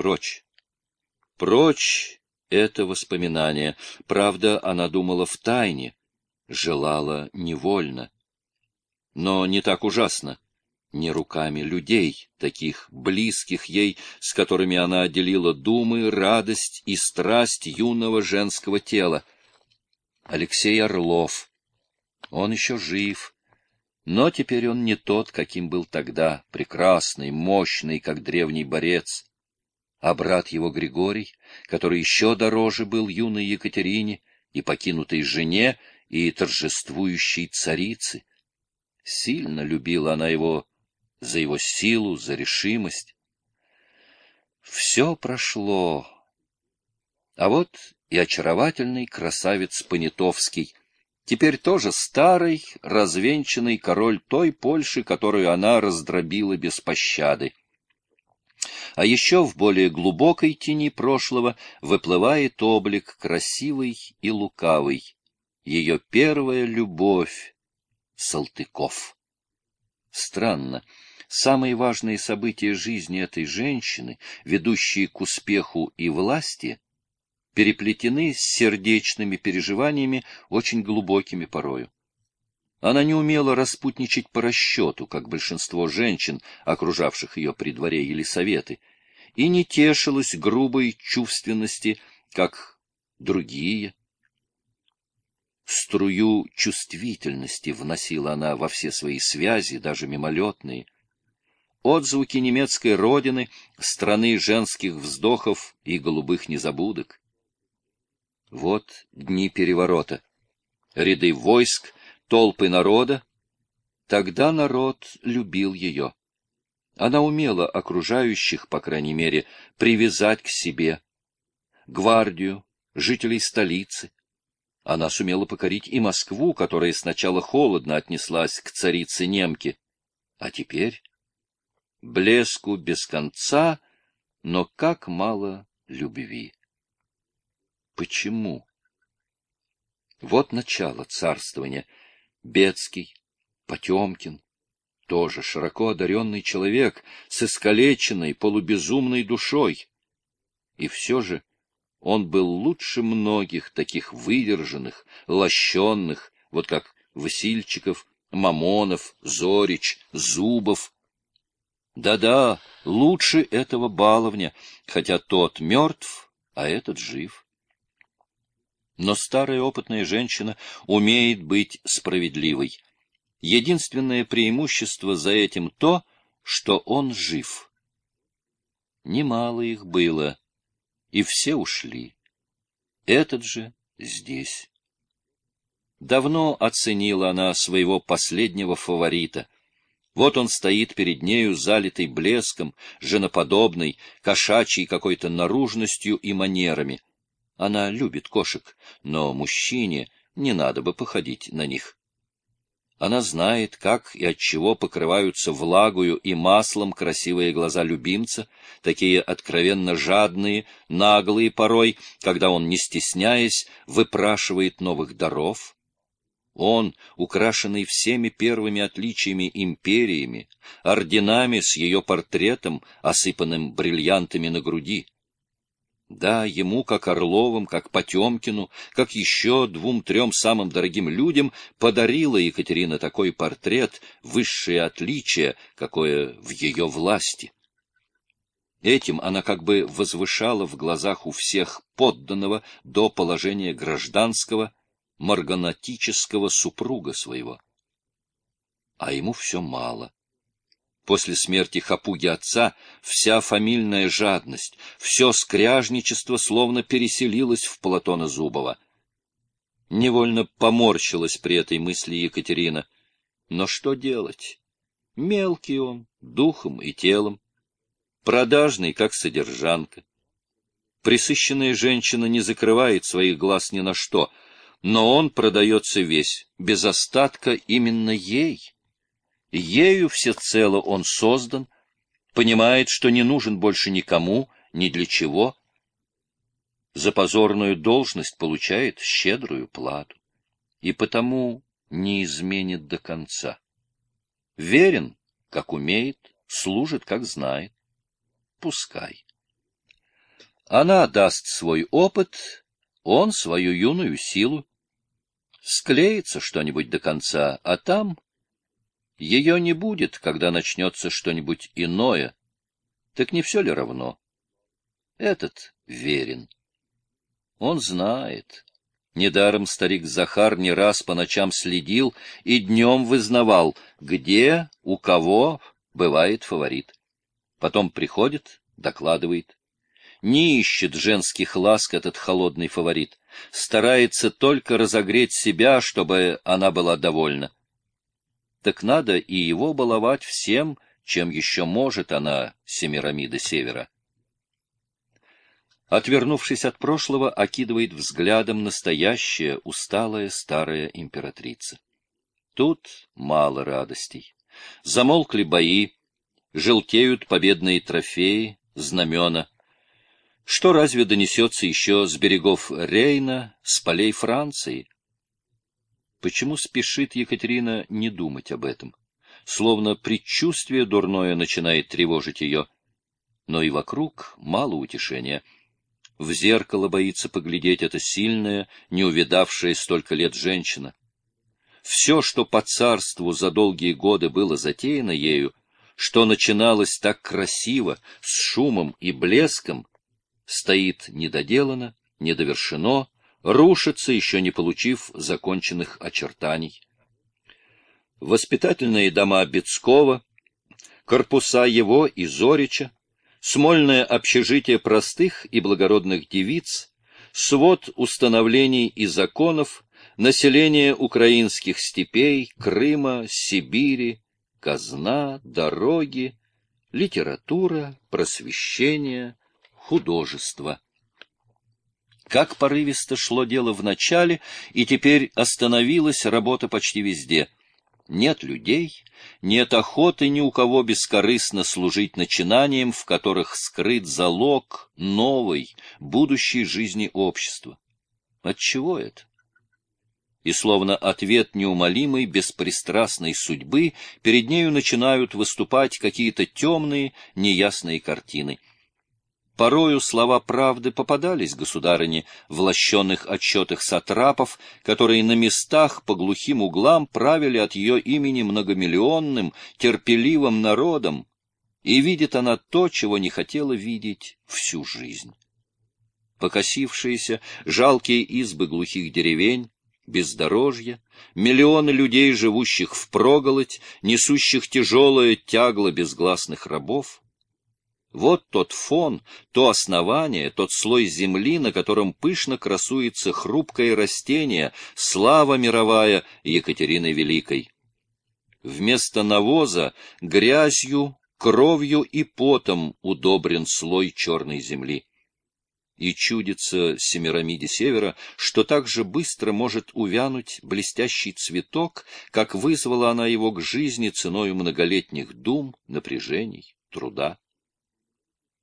Прочь. Прочь это воспоминание. Правда, она думала в тайне, желала невольно. Но не так ужасно. Не руками людей, таких близких ей, с которыми она отделила думы, радость и страсть юного женского тела. Алексей Орлов. Он еще жив. Но теперь он не тот, каким был тогда, прекрасный, мощный, как древний борец. А брат его Григорий, который еще дороже был юной Екатерине и покинутой жене, и торжествующей царицы. Сильно любила она его за его силу, за решимость. Все прошло. А вот и очаровательный красавец Понятовский, теперь тоже старый, развенчанный король той Польши, которую она раздробила без пощады. А еще в более глубокой тени прошлого выплывает облик красивый и лукавый, ее первая любовь — Салтыков. Странно, самые важные события жизни этой женщины, ведущие к успеху и власти, переплетены с сердечными переживаниями, очень глубокими порою. Она не умела распутничать по расчету, как большинство женщин, окружавших ее при дворе Елисаветы, и не тешилась грубой чувственности, как другие, Струю чувствительности вносила она во все свои связи, даже мимолетные. Отзвуки немецкой родины, страны женских вздохов и голубых незабудок. Вот дни переворота. Ряды войск, толпы народа. Тогда народ любил ее. Она умела окружающих, по крайней мере, привязать к себе. Гвардию, жителей столицы, она сумела покорить и Москву, которая сначала холодно отнеслась к царице немки, а теперь блеску без конца, но как мало любви. Почему? Вот начало царствования. Бецкий, Потемкин, тоже широко одаренный человек с искалеченной, полубезумной душой. И все же он был лучше многих таких выдержанных, лощенных, вот как Васильчиков, Мамонов, Зорич, Зубов. Да-да, лучше этого баловня, хотя тот мертв, а этот жив. Но старая опытная женщина умеет быть справедливой. Единственное преимущество за этим то, что он жив. Немало их было, и все ушли. Этот же здесь. Давно оценила она своего последнего фаворита. Вот он стоит перед нею, залитый блеском, женоподобный, кошачий какой-то наружностью и манерами. Она любит кошек, но мужчине не надо бы походить на них. Она знает, как и от чего покрываются влагою и маслом красивые глаза любимца, такие откровенно жадные, наглые порой, когда он, не стесняясь, выпрашивает новых даров. Он, украшенный всеми первыми отличиями империями, орденами с ее портретом, осыпанным бриллиантами на груди, да, ему, как Орловым, как Потемкину, как еще двум-трем самым дорогим людям, подарила Екатерина такой портрет, высшее отличие, какое в ее власти. Этим она как бы возвышала в глазах у всех подданного до положения гражданского, марганатического супруга своего. А ему все мало. После смерти хапуги отца вся фамильная жадность, все скряжничество словно переселилось в Платона Зубова. Невольно поморщилась при этой мысли Екатерина. Но что делать? Мелкий он, духом и телом, продажный, как содержанка. Присыщенная женщина не закрывает своих глаз ни на что, но он продается весь, без остатка именно ей. Ею всецело он создан, понимает, что не нужен больше никому, ни для чего. За позорную должность получает щедрую плату и потому не изменит до конца. Верен, как умеет, служит, как знает. Пускай. Она даст свой опыт, он свою юную силу. Склеится что-нибудь до конца, а там ее не будет, когда начнется что-нибудь иное. Так не все ли равно? Этот верен. Он знает. Недаром старик Захар не раз по ночам следил и днем вызнавал, где, у кого бывает фаворит. Потом приходит, докладывает. Не ищет женских ласк этот холодный фаворит. Старается только разогреть себя, чтобы она была довольна так надо и его баловать всем, чем еще может она, Семирамида Севера. Отвернувшись от прошлого, окидывает взглядом настоящая, усталая старая императрица. Тут мало радостей. Замолкли бои, желтеют победные трофеи, знамена. Что разве донесется еще с берегов Рейна, с полей Франции? Почему спешит Екатерина не думать об этом? Словно предчувствие дурное начинает тревожить ее. Но и вокруг мало утешения. В зеркало боится поглядеть эта сильная, не увидавшая столько лет женщина. Все, что по царству за долгие годы было затеяно ею, что начиналось так красиво, с шумом и блеском, стоит недоделано, недовершено, рушится, еще не получив законченных очертаний. Воспитательные дома Бецкова, корпуса его и Зорича, смольное общежитие простых и благородных девиц, свод установлений и законов, население украинских степей, Крыма, Сибири, казна, дороги, литература, просвещение, художество. Как порывисто шло дело в начале, и теперь остановилась работа почти везде. Нет людей, нет охоты ни у кого бескорыстно служить начинаниям, в которых скрыт залог новой, будущей жизни общества. Отчего это? И словно ответ неумолимой, беспристрастной судьбы, перед нею начинают выступать какие-то темные, неясные картины — Порою слова правды попадались государыне в лощенных отчетах сатрапов, которые на местах по глухим углам правили от ее имени многомиллионным, терпеливым народом, и видит она то, чего не хотела видеть всю жизнь. Покосившиеся, жалкие избы глухих деревень, бездорожье, миллионы людей, живущих в проголодь, несущих тяжелое тягло безгласных рабов, вот тот фон, то основание, тот слой земли, на котором пышно красуется хрупкое растение, слава мировая Екатерины Великой. Вместо навоза грязью, кровью и потом удобрен слой черной земли. И чудится Семирамиде Севера, что так же быстро может увянуть блестящий цветок, как вызвала она его к жизни ценою многолетних дум, напряжений, труда.